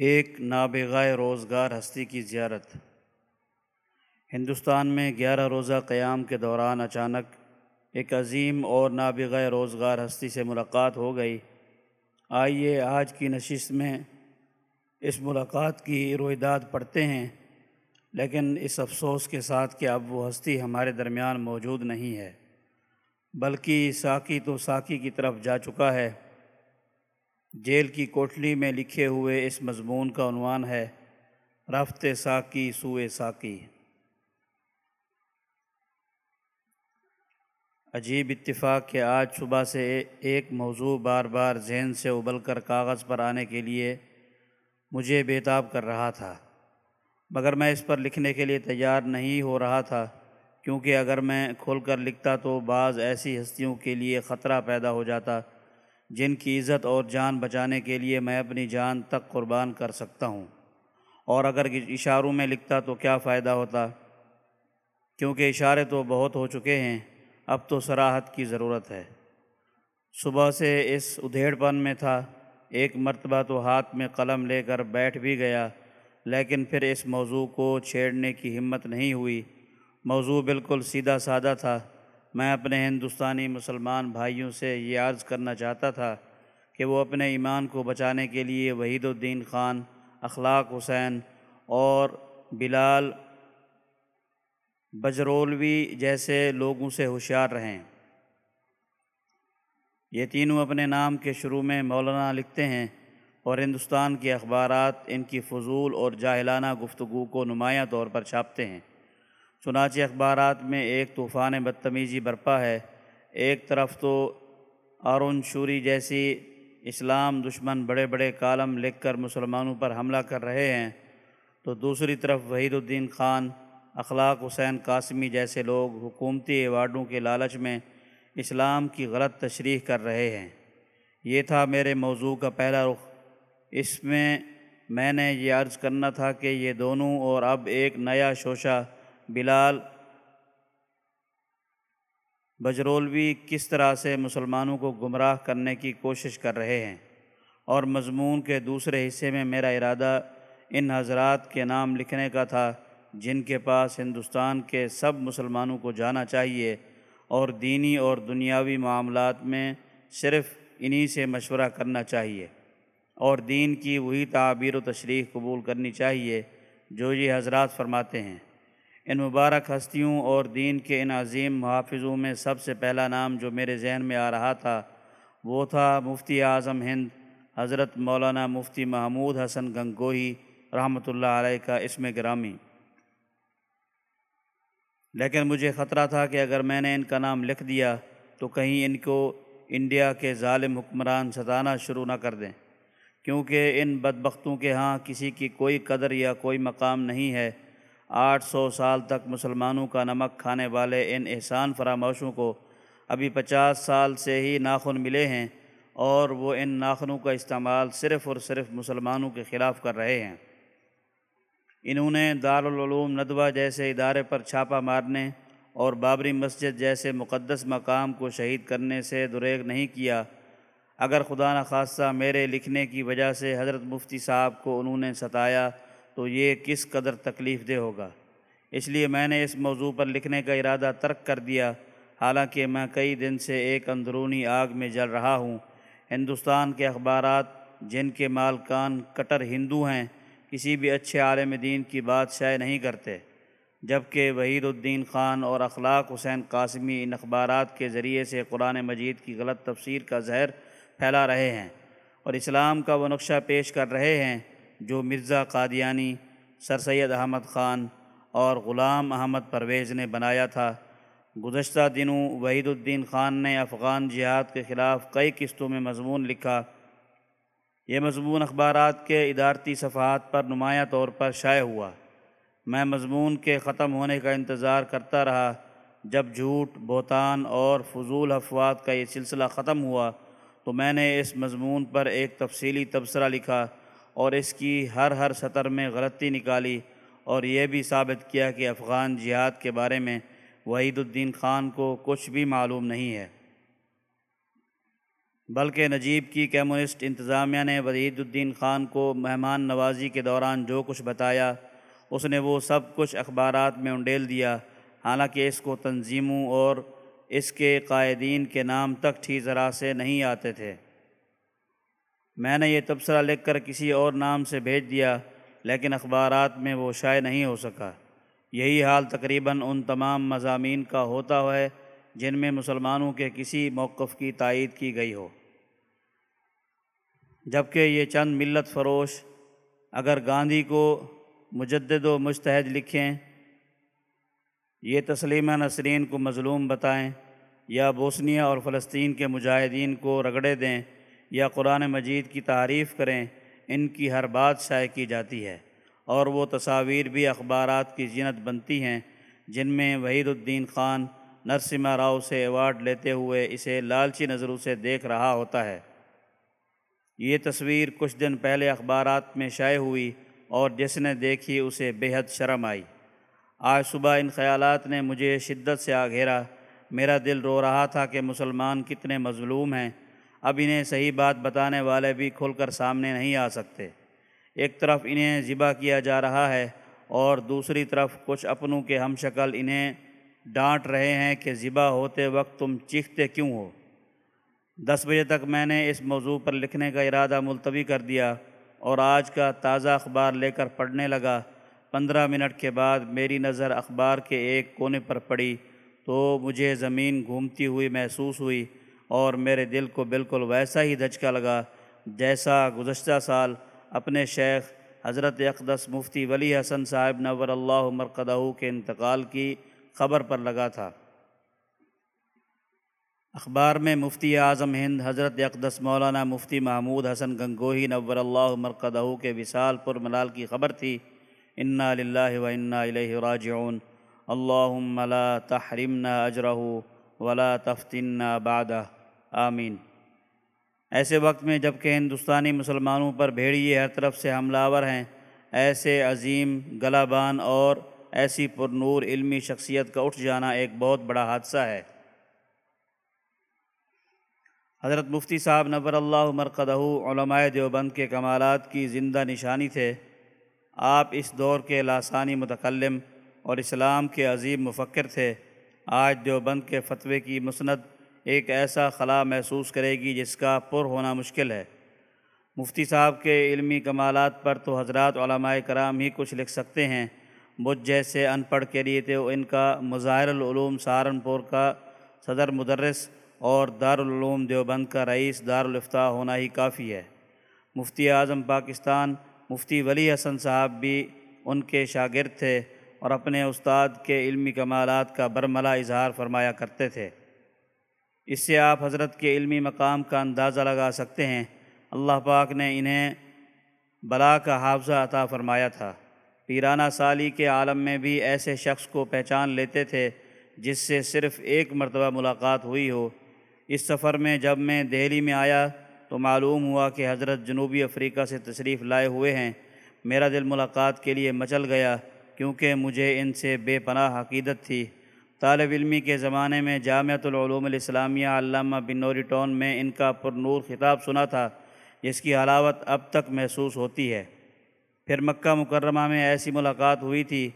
ایک نابغہ روزگار ہستی کی زیارت۔ ہندوستان میں گیارہ روزہ قیام کے دوران اچانک ایک عظیم اور نابغہ روزگار ہستی سے ملاقات ہو گئی۔ آئیے آج کی نشست میں اس ملاقات کی رویداد پڑھتے ہیں، لیکن اس افسوس کے ساتھ کہ اب وہ ہستی ہمارے درمیان موجود نہیں ہے، بلکہ ساکی تو ساکی کی طرف جا چکا ہے۔ جیل کی کوٹلی میں لکھے ہوئے اس مضمون کا عنوان ہے، رفت ساکی سوئے ساکی عجیب اتفاق کہ آج صبح سے ایک موضوع بار بار ذہن سے ابل کر کاغذ پر آنے کے لیے مجھے بےتاب کر رہا تھا۔ مگر میں اس پر لکھنے کے لیے تیار نہیں ہو رہا تھا، کیونکہ اگر میں کھول کر لکھتا تو بعض ایسی ہستیوں کے لیے خطرہ پیدا ہو جاتا۔ جن کی عزت اور جان بچانے کے لیے میں اپنی جان تک قربان کر سکتا ہوں۔ اور اگر اشاروں میں لکھتا تو کیا فائدہ ہوتا؟ کیونکہ اشارے تو بہت ہو چکے ہیں، اب تو سراحت کی ضرورت ہے۔ صبح سے اس ادھیڑ پن میں تھا، ایک مرتبہ تو ہاتھ میں قلم لے کر بیٹھ بھی گیا، لیکن پھر اس موضوع کو چھیڑنے کی ہمت نہیں ہوئی۔ موضوع بالکل سیدھا سادہ تھا۔ میں اپنے ہندوستانی مسلمان بھائیوں سے یہ عرض کرنا چاہتا تھا کہ وہ اپنے ایمان کو بچانے کے لیے وحید الدین خان، اخلاق حسین اور بلال بجرولوی جیسے لوگوں سے ہوشیار رہیں۔ یہ تینوں اپنے نام کے شروع میں مولانا لکھتے ہیں اور ہندوستان کے اخبارات ان کی فضول اور جاہلانہ گفتگو کو نمایاں طور پر چھاپتے ہیں۔ چنانچہ اخبارات میں ایک طوفان بدتمیزی برپا ہے۔ ایک طرف تو آرون شوری جیسی اسلام دشمن بڑے بڑے کالم لکھ کر مسلمانوں پر حملہ کر رہے ہیں، تو دوسری طرف وحید الدین خان، اخلاق حسین قاسمی جیسے لوگ حکومتی ایوارڈوں کے لالچ میں اسلام کی غلط تشریح کر رہے ہیں۔ یہ تھا میرے موضوع کا پہلا رخ۔ اس میں میں نے یہ عرض کرنا تھا کہ یہ دونوں اور اب ایک نیا شوشہ بلال بجرولوی کس طرح سے مسلمانوں کو گمراہ کرنے کی کوشش کر رہے ہیں؟ اور مضمون کے دوسرے حصے میں میرا ارادہ ان حضرات کے نام لکھنے کا تھا، جن کے پاس ہندوستان کے سب مسلمانوں کو جانا چاہیے اور دینی اور دنیاوی معاملات میں صرف انہی سے مشورہ کرنا چاہیے اور دین کی وہی تعبیر و تشریح قبول کرنی چاہیے جو یہ حضرات فرماتے ہیں۔ ان مبارک ہستیوں اور دین کے ان عظیم محافظوں میں سب سے پہلا نام جو میرے ذہن میں آ رہا تھا، وہ تھا مفتی اعظم ہند، حضرت مولانا مفتی محمود حسن گنگوہی رحمۃ اللہ علیہ کا اسم گرامی۔ لیکن مجھے خطرہ تھا کہ اگر میں نے ان کا نام لکھ دیا تو کہیں ان کو انڈیا کے ظالم حکمران ستانا شروع نہ کر دیں، کیونکہ ان بدبختوں کے ہاں کسی کی کوئی قدر یا کوئی مقام نہیں ہے۔ آٹھ سو سال تک مسلمانوں کا نمک کھانے والے ان احسان فراموشوں کو ابھی پچاس سال سے ہی ناخن ملے ہیں اور وہ ان ناخنوں کا استعمال صرف اور صرف مسلمانوں کے خلاف کر رہے ہیں۔ انہوں نے دارالعلوم ندوہ جیسے ادارے پر چھاپہ مارنے اور بابری مسجد جیسے مقدس مقام کو شہید کرنے سے دریغ نہیں کیا۔ اگر خدا نخواستہ میرے لکھنے کی وجہ سے حضرت مفتی صاحب کو انہوں نے ستایا تو یہ کس قدر تکلیف دہ ہوگا؟ اس لیے میں نے اس موضوع پر لکھنے کا ارادہ ترک کر دیا۔ حالانکہ میں کئی دن سے ایک اندرونی آگ میں جل رہا ہوں۔ ہندوستان کے اخبارات، جن کے مالکان کٹر ہندو ہیں، کسی بھی اچھے عالم دین کی بات شائع نہیں کرتے۔ جبکہ وحید الدین خان اور اخلاق حسین قاسمی ان اخبارات کے ذریعے سے قرآن مجید کی غلط تفسیر کا زہر پھیلا رہے ہیں اور اسلام کا وہ نقشہ پیش کر رہے ہیں جو مرزا قادیانی سر سید احمد خان اور غلام احمد پرویز نے بنایا تھا۔ گزشتہ دنوں وحید الدین خان نے افغان جہاد کے خلاف کئی قسطوں میں مضمون لکھا۔ یہ مضمون اخبارات کے ادارتی صفحات پر نمایاں طور پر شائع ہوا۔ میں مضمون کے ختم ہونے کا انتظار کرتا رہا جب جھوٹ، بہتان اور فضول افواد کا یہ سلسلہ ختم ہوا تو میں نے اس مضمون پر ایک تفصیلی تبصرہ لکھا۔ اور اس کی ہر ہر سطر میں غلطی نکالی اور یہ بھی ثابت کیا کہ افغان جہاد کے بارے میں وحید الدین خان کو کچھ بھی معلوم نہیں ہے۔ بلکہ نجیب کی کمیونسٹ انتظامیہ نے وحید الدین خان کو مہمان نوازی کے دوران جو کچھ بتایا، اس نے وہ سب کچھ اخبارات میں انڈیل دیا۔ حالانکہ اس کو تنظیموں اور اس کے قائدین کے نام تک ٹھی ذرا سے نہیں آتے تھے۔ میں نے یہ تبصرہ لکھ کر کسی اور نام سے بھیج دیا، لیکن اخبارات میں وہ شائع نہیں ہو سکا۔ یہی حال تقریباً ان تمام مضامین کا ہوتا ہے جن میں مسلمانوں کے کسی موقف کی تائید کی گئی ہو۔ جبکہ یہ چند ملت فروش، اگر گاندھی کو مجدد و مستحد لکھیں، یہ تسلیمہ نسرین کو مظلوم بتائیں یا بوسنیا اور فلسطین کے مجاہدین کو رگڑے دیں یا قرآن مجید کی تعریف کریں، ان کی ہر بات شائع کی جاتی ہے۔ اور وہ تصاویر بھی اخبارات کی زینت بنتی ہیں، جن میں وحید الدین خان نرسمہ راؤ سے ایوارڈ لیتے ہوئے اسے لالچی نظروں سے دیکھ رہا ہوتا ہے۔ یہ تصویر کچھ دن پہلے اخبارات میں شائع ہوئی اور جس نے دیکھی اسے بے حد شرم آئی۔ آج صبح ان خیالات نے مجھے شدت سے آگھیرا۔ میرا دل رو رہا تھا کہ مسلمان کتنے مظلوم ہیں۔ اب انہیں صحیح بات بتانے والے بھی کھل کر سامنے نہیں آ سکتے۔ ایک طرف انہیں ذبح کیا جا رہا ہے اور دوسری طرف کچھ اپنوں کے ہم شکل انہیں ڈانٹ رہے ہیں کہ ذبح ہوتے وقت تم چیختے کیوں ہو۔ دس بجے تک میں نے اس موضوع پر لکھنے کا ارادہ ملتوی کر دیا اور آج کا تازہ اخبار لے کر پڑھنے لگا۔ پندرہ منٹ کے بعد میری نظر اخبار کے ایک کونے پر پڑی تو مجھے زمین گھومتی ہوئی محسوس ہوئی۔ اور میرے دل کو بالکل ویسا ہی دھچکا لگا جیسا گزشتہ سال اپنے شیخ حضرت اقدس مفتی ولی حسن صاحب نور اللہ مرقدہ کے انتقال کی خبر پر لگا تھا۔ اخبار میں مفتی اعظم ہند، حضرت اقدس مولانا مفتی محمود حسن گنگوہی نور اللہ مرقدہ کے وصال پر ملال کی خبر تھی۔ انا للہ و انا الیہ راجعون۔ اللہم لا تحرمنا اجرہ ولا تفتنا بعدہ۔ آمین۔ ایسے وقت میں جبکہ ہندوستانی مسلمانوں پر بھیڑیے ہر طرف سے حملہ آور ہیں، ایسے عظیم گلابان اور ایسی پر نور علمی شخصیت کا اٹھ جانا ایک بہت بڑا حادثہ ہے۔ حضرت مفتی صاحب نور اللہ مرقدہ علماء دیوبند کے کمالات کی زندہ نشانی تھے۔ آپ اس دور کے لاسانی متکلم اور اسلام کے عظیم مفکر تھے۔ آج دیوبند کے فتوے کی مسند ایک ایسا خلا محسوس کرے گی جس کا پر ہونا مشکل ہے۔ مفتی صاحب کے علمی کمالات پر تو حضرات علماء کرام ہی کچھ لکھ سکتے ہیں۔ مجھ جیسے ان پڑھ کے لیے تو ان کا مظاہر العلوم سہارنپور کا صدر مدرس اور دارالعلوم دیوبند کا رئیس دارالفتاح ہونا ہی کافی ہے۔ مفتی اعظم پاکستان، مفتی ولی حسن صاحب بھی ان کے شاگرد تھے اور اپنے استاد کے علمی کمالات کا برملا اظہار فرمایا کرتے تھے۔ اس سے آپ حضرت کے علمی مقام کا اندازہ لگا سکتے ہیں۔ اللہ پاک نے انہیں بلا کا حافظہ عطا فرمایا تھا۔ پیرانہ سالی کے عالم میں بھی ایسے شخص کو پہچان لیتے تھے جس سے صرف ایک مرتبہ ملاقات ہوئی ہو۔ اس سفر میں جب میں دہلی میں آیا تو معلوم ہوا کہ حضرت جنوبی افریقہ سے تشریف لائے ہوئے ہیں۔ میرا دل ملاقات کے لیے مچل گیا کیونکہ مجھے ان سے بے پناہ عقیدت تھی۔ طالب علمی کے زمانے میں جامعۃ العلوم الاسلامیہ علامہ بن نوری ٹون میں ان کا پر نور خطاب سنا تھا، جس کی حلاوت اب تک محسوس ہوتی ہے۔ پھر مکہ مکرمہ میں ایسی ملاقات ہوئی تھی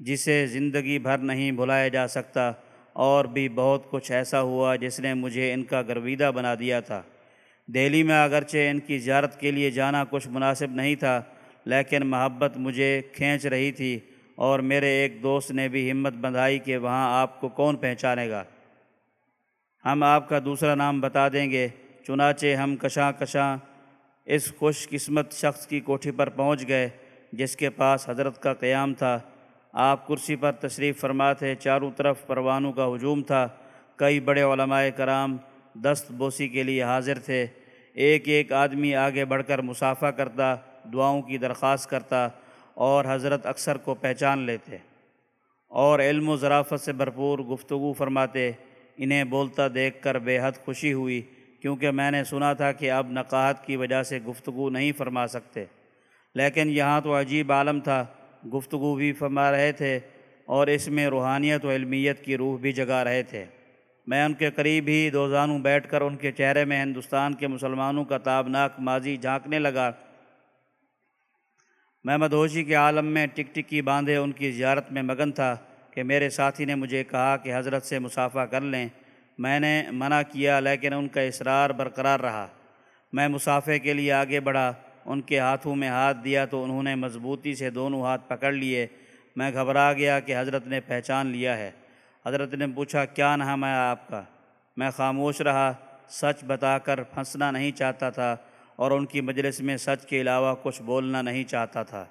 جسے زندگی بھر نہیں بھلایا جا سکتا اور بھی بہت کچھ ایسا ہوا جس نے مجھے ان کا گرویدہ بنا دیا تھا۔ دہلی میں اگرچہ ان کی زیارت کے لیے جانا کچھ مناسب نہیں تھا، لیکن محبت مجھے کھینچ رہی تھی۔ اور میرے ایک دوست نے بھی ہمت بندھائی کہ وہاں آپ کو کون پہچانے گا۔ ہم آپ کا دوسرا نام بتا دیں گے، چنانچہ ہم کشاں کشاں اس خوش قسمت شخص کی کوٹھی پر پہنچ گئے جس کے پاس حضرت کا قیام تھا۔ آپ کرسی پر تشریف فرما تھے چاروں طرف پروانوں کا ہجوم تھا۔ کئی بڑے علماء کرام دست بوسی کے لیے حاضر تھے۔ ایک ایک آدمی آگے بڑھ کر مسافہ کرتا، دعاؤں کی درخواست کرتا۔ اور حضرت اکثر کو پہچان لیتے اور علم و ذرافت سے بھرپور گفتگو فرماتے، انہیں بولتا دیکھ کر بے حد خوشی ہوئی، کیونکہ میں نے سنا تھا کہ اب نقاہت کی وجہ سے گفتگو نہیں فرما سکتے۔ لیکن یہاں تو عجیب عالم تھا، گفتگو بھی فرما رہے تھے اور اس میں روحانیت و علمیت کی روح بھی جگا رہے تھے۔ میں ان کے قریب ہی دو زانوں بیٹھ کر ان کے چہرے میں ہندوستان کے مسلمانوں کا تابناک ماضی جھانکنے لگا۔ میں مدہوشی کے عالم میں ٹک ٹکی باندھے، ان کی زیارت میں مگن تھا کہ میرے ساتھی نے مجھے کہا کہ حضرت سے مسافہ کر لیں۔ میں نے منع کیا، لیکن ان کا اصرار برقرار رہا۔ میں مسافے کے لیے آگے بڑھا، ان کے ہاتھوں میں ہاتھ دیا تو انہوں نے مضبوطی سے دونوں ہاتھ پکڑ لیے۔ میں گھبرا گیا کہ حضرت نے پہچان لیا ہے۔ حضرت نے پوچھا، کیا نام ہے آپ کا؟ میں خاموش رہا، سچ بتا کر پھنسنا نہیں چاہتا تھا۔ اور ان کی مجلس میں سچ کے علاوہ کچھ بولنا نہیں چاہتا تھا۔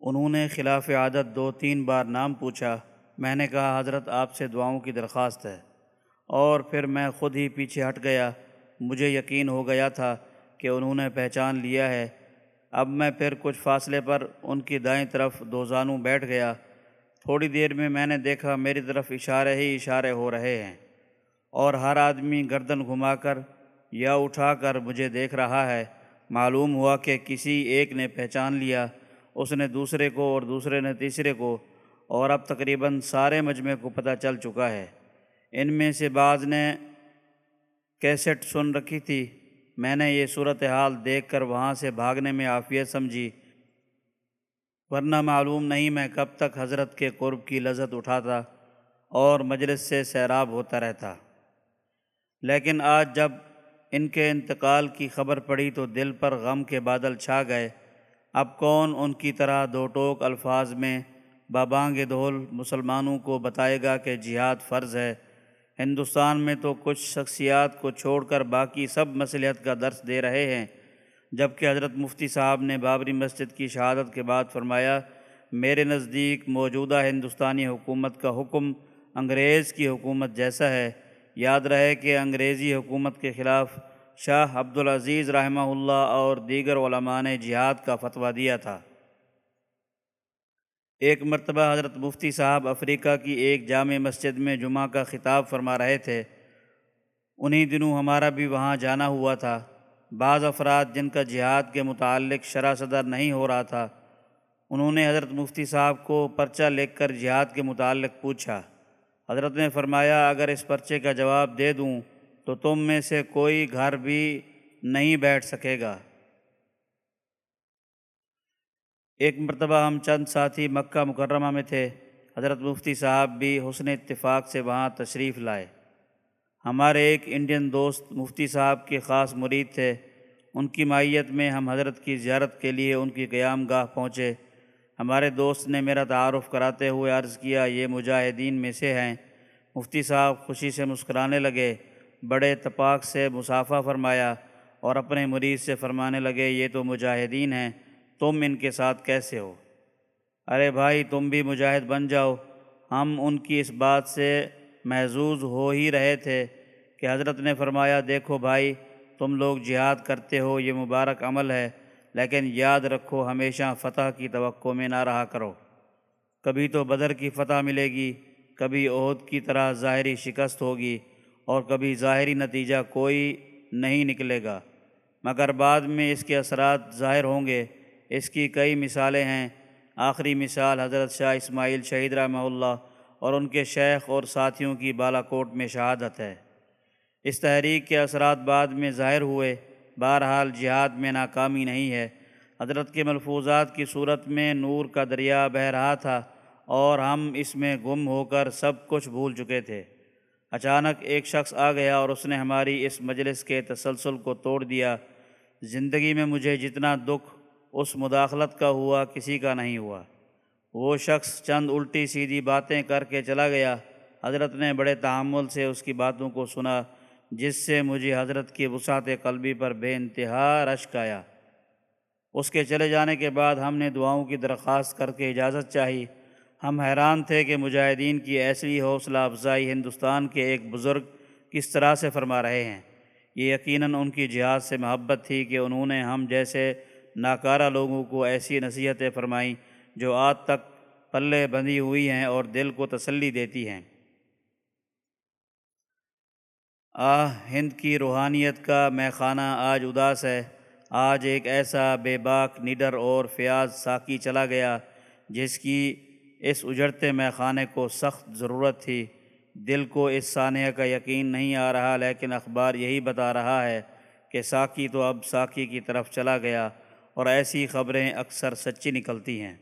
انہوں نے خلاف عادت دو تین بار نام پوچھا۔ میں نے کہا، حضرت، آپ سے دعاؤں کی درخواست ہے۔ اور پھر میں خود ہی پیچھے ہٹ گیا۔ مجھے یقین ہو گیا تھا کہ انہوں نے پہچان لیا ہے۔ اب میں پھر کچھ فاصلے پر ان کی دائیں طرف دو زانوں بیٹھ گیا۔ تھوڑی دیر میں میں نے دیکھا، میری طرف اشارے ہی اشارے ہو رہے ہیں۔ اور ہر آدمی گردن گھما کر یا اٹھا کر مجھے دیکھ رہا ہے۔ معلوم ہوا کہ کسی ایک نے پہچان لیا، اس نے دوسرے کو اور دوسرے نے تیسرے کو، اور اب تقریباً سارے مجمع کو پتہ چل چکا ہے۔ ان میں سے بعض نے کیسٹ سن رکھی تھی۔ میں نے یہ صورتحال دیکھ کر وہاں سے بھاگنے میں عافیت سمجھی، ورنہ معلوم نہیں میں کب تک حضرت کے قرب کی لذت اٹھاتا اور مجلس سے سیراب ہوتا رہتا۔ لیکن آج جب ان کے انتقال کی خبر پڑی تو دل پر غم کے بادل چھا گئے۔ اب کون ان کی طرح دو ٹوک الفاظ میں بابانگ دھول مسلمانوں کو بتائے گا کہ جہاد فرض ہے؟ ہندوستان میں تو کچھ شخصیات کو چھوڑ کر باقی سب مصلیت کا درس دے رہے ہیں۔ جبکہ حضرت مفتی صاحب نے بابری مسجد کی شہادت کے بعد فرمایا، میرے نزدیک موجودہ ہندوستانی حکومت کا حکم انگریز کی حکومت جیسا ہے۔ یاد رہے کہ انگریزی حکومت کے خلاف شاہ عبدالعزیز رحمہ اللہ اور دیگر علماء نے جہاد کا فتویٰ دیا تھا۔ ایک مرتبہ حضرت مفتی صاحب افریقہ کی ایک جامع مسجد میں جمعہ کا خطاب فرما رہے تھے۔ انہی دنوں ہمارا بھی وہاں جانا ہوا تھا۔ بعض افراد جن کا جہاد کے متعلق شرح صدر نہیں ہو رہا تھا، انہوں نے حضرت مفتی صاحب کو پرچہ لکھ کر جہاد کے متعلق پوچھا۔ حضرت نے فرمایا، اگر اس پرچے کا جواب دے دوں تو تم میں سے کوئی گھر بھی نہیں بیٹھ سکے گا۔ ایک مرتبہ ہم چند ساتھی مکہ مکرمہ میں تھے۔ حضرت مفتی صاحب بھی حسن اتفاق سے وہاں تشریف لائے۔ ہمارے ایک انڈین دوست مفتی صاحب کے خاص مرید تھے۔ ان کی مائیت میں ہم حضرت کی زیارت کے لیے ان کی قیام گاہ پہنچے۔ ہمارے دوست نے میرا تعارف کراتے ہوئے عرض کیا، یہ مجاہدین میں سے ہیں۔ مفتی صاحب خوشی سے مسکرانے لگے، بڑے اتفاق سے مسافہ فرمایا اور اپنے مریض سے فرمانے لگے، یہ تو مجاہدین ہیں، تم ان کے ساتھ کیسے ہو؟ ارے بھائی، تم بھی مجاہد بن جاؤ۔ ہم ان کی اس بات سے محظوظ ہو ہی رہے تھے کہ حضرت نے فرمایا، دیکھو بھائی، تم لوگ جہاد کرتے ہو، یہ مبارک عمل ہے۔ لیکن یاد رکھو، ہمیشہ فتح کی توقع میں نہ رہا کرو۔ کبھی تو بدر کی فتح ملے گی، کبھی عہد کی طرح ظاہری شکست ہوگی اور کبھی ظاہری نتیجہ کوئی نہیں نکلے گا۔ مگر بعد میں اس کے اثرات ظاہر ہوں گے۔ اس کی کئی مثالیں ہیں۔ آخری مثال حضرت شاہ اسماعیل شہید رحمہ اللہ اور ان کے شیخ اور ساتھیوں کی بالا کوٹ میں شہادت ہے۔ اس تحریک کے اثرات بعد میں ظاہر ہوئے۔ بہرحال جہاد میں ناکامی نہیں ہے۔ حضرت کے ملفوظات کی صورت میں نور کا دریا بہہ رہا تھا اور ہم اس میں گم ہو کر سب کچھ بھول چکے تھے۔ اچانک ایک شخص آ گیا اور اس نے ہماری اس مجلس کے تسلسل کو توڑ دیا۔ زندگی میں مجھے جتنا دکھ اس مداخلت کا ہوا، کسی کا نہیں ہوا۔ وہ شخص چند الٹی سیدھی باتیں کر کے چلا گیا۔ حضرت نے بڑے تعمل سے اس کی باتوں کو سنا۔ جس سے مجھے حضرت کی وسعت قلبی پر بے انتہا رشک آیا۔ اس کے چلے جانے کے بعد ہم نے دعاؤں کی درخواست کر کے اجازت چاہی۔ ہم حیران تھے کہ مجاہدین کی ایسی حوصلہ افزائی ہندوستان کے ایک بزرگ کس طرح سے فرما رہے ہیں۔ یہ یقیناً ان کی جہاد سے محبت تھی کہ انہوں نے ہم جیسے ناکارہ لوگوں کو ایسی نصیحتیں فرمائیں جو آج تک پلے بندھی ہوئی ہیں اور دل کو تسلی دیتی ہیں۔ آہ، ہند کی روحانیت کا میں خانہ آج اداس ہے۔ آج ایک ایسا بے باک نڈر اور فیاض ساکی چلا گیا، جس کی اس اجڑتے میں خانے کو سخت ضرورت تھی۔ دل کو اس سانحہ کا یقین نہیں آ رہا، لیکن اخبار یہی بتا رہا ہے کہ ساکی تو اب ساکی کی طرف چلا گیا، اور ایسی خبریں اکثر سچی نکلتی ہیں۔